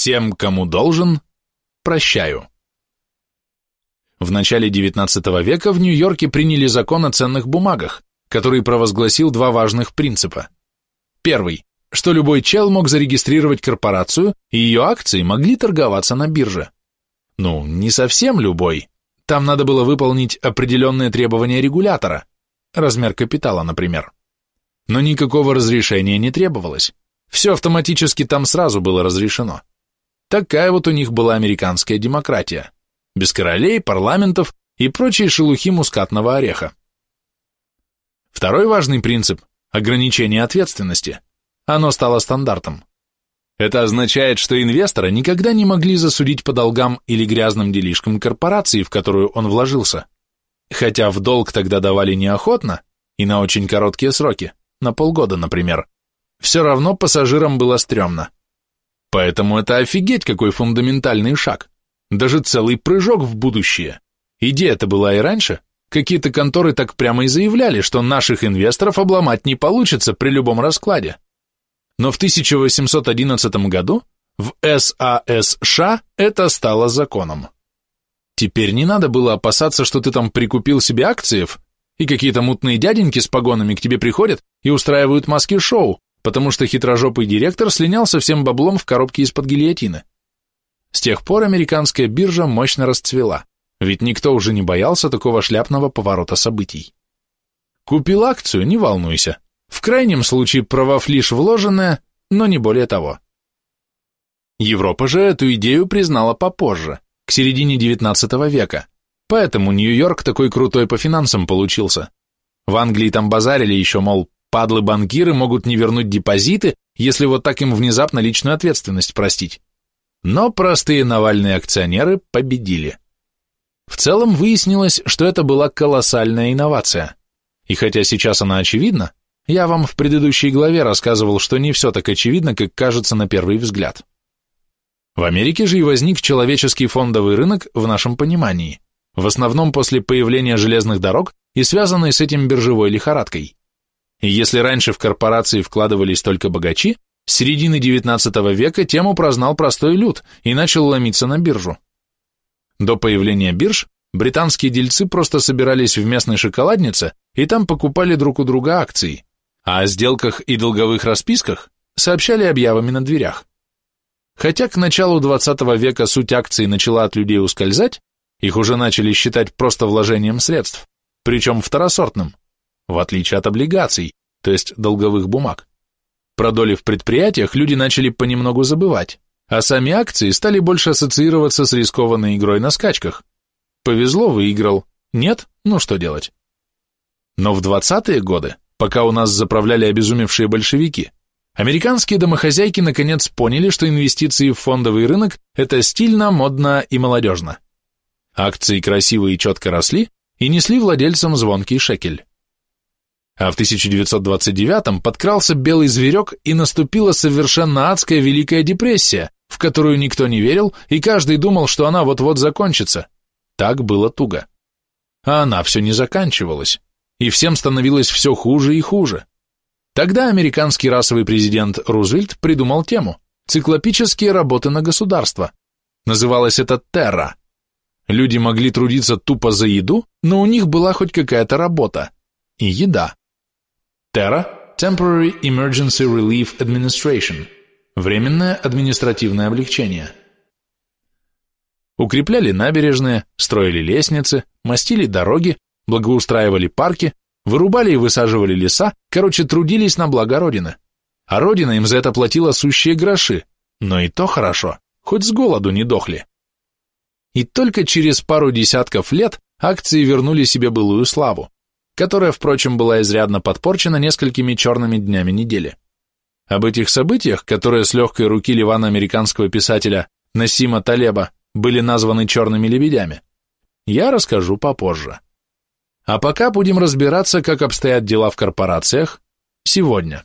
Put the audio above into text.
Всем, кому должен, прощаю. В начале XIX века в Нью-Йорке приняли закон о ценных бумагах, который провозгласил два важных принципа. Первый, что любой чел мог зарегистрировать корпорацию, и ее акции могли торговаться на бирже. Ну, не совсем любой. Там надо было выполнить определенные требования регулятора, размер капитала, например. Но никакого разрешения не требовалось. Все автоматически там сразу было разрешено. Такая вот у них была американская демократия. Без королей, парламентов и прочей шелухи мускатного ореха. Второй важный принцип – ограничение ответственности. Оно стало стандартом. Это означает, что инвестора никогда не могли засудить по долгам или грязным делишкам корпорации, в которую он вложился. Хотя в долг тогда давали неохотно и на очень короткие сроки, на полгода, например, все равно пассажирам было стрёмно. Поэтому это офигеть какой фундаментальный шаг. Даже целый прыжок в будущее. Идея-то была и раньше. Какие-то конторы так прямо и заявляли, что наших инвесторов обломать не получится при любом раскладе. Но в 1811 году в САСШ это стало законом. Теперь не надо было опасаться, что ты там прикупил себе акциев, и какие-то мутные дяденьки с погонами к тебе приходят и устраивают маски-шоу, потому что хитрожопый директор слинял со всем баблом в коробке из-под гильотины. С тех пор американская биржа мощно расцвела, ведь никто уже не боялся такого шляпного поворота событий. Купил акцию, не волнуйся. В крайнем случае провафлишь вложенное, но не более того. Европа же эту идею признала попозже, к середине XIX века, поэтому Нью-Йорк такой крутой по финансам получился. В Англии там базарили еще, мол, падлы-банкиры могут не вернуть депозиты, если вот так им внезапно личную ответственность простить. Но простые Навальные акционеры победили. В целом выяснилось, что это была колоссальная инновация. И хотя сейчас она очевидна, я вам в предыдущей главе рассказывал, что не все так очевидно, как кажется на первый взгляд. В Америке же и возник человеческий фондовый рынок в нашем понимании, в основном после появления железных дорог и связанной с этим биржевой лихорадкой. И если раньше в корпорации вкладывались только богачи, с середины XIX века тему прознал простой люд и начал ломиться на биржу. До появления бирж британские дельцы просто собирались в местной шоколаднице и там покупали друг у друга акции, а о сделках и долговых расписках сообщали объявами на дверях. Хотя к началу 20 века суть акций начала от людей ускользать, их уже начали считать просто вложением средств, причем второсортным, в отличие от облигаций, то есть долговых бумаг. Про доли в предприятиях люди начали понемногу забывать, а сами акции стали больше ассоциироваться с рискованной игрой на скачках. Повезло, выиграл. Нет? Ну что делать? Но в 20-е годы, пока у нас заправляли обезумевшие большевики, американские домохозяйки наконец поняли, что инвестиции в фондовый рынок – это стильно, модно и молодежно. Акции красиво и четко росли и несли владельцам звонкий шекель. А в 1929-м подкрался белый зверек и наступила совершенно адская Великая депрессия, в которую никто не верил и каждый думал, что она вот-вот закончится. Так было туго. А она все не заканчивалась, и всем становилось все хуже и хуже. Тогда американский расовый президент Рузвельт придумал тему «Циклопические работы на государство». Называлось это «Терра». Люди могли трудиться тупо за еду, но у них была хоть какая-то работа. И еда. Terra – Temporary Emergency Relief Administration – Временное административное облегчение. Укрепляли набережные, строили лестницы, мастили дороги, благоустраивали парки, вырубали и высаживали леса, короче, трудились на благо Родины. А Родина им за это платила сущие гроши, но и то хорошо, хоть с голоду не дохли. И только через пару десятков лет акции вернули себе былую славу которая, впрочем, была изрядно подпорчена несколькими черными днями недели. Об этих событиях, которые с легкой руки ливано-американского писателя Насима Талеба были названы черными лебедями, я расскажу попозже. А пока будем разбираться, как обстоят дела в корпорациях сегодня.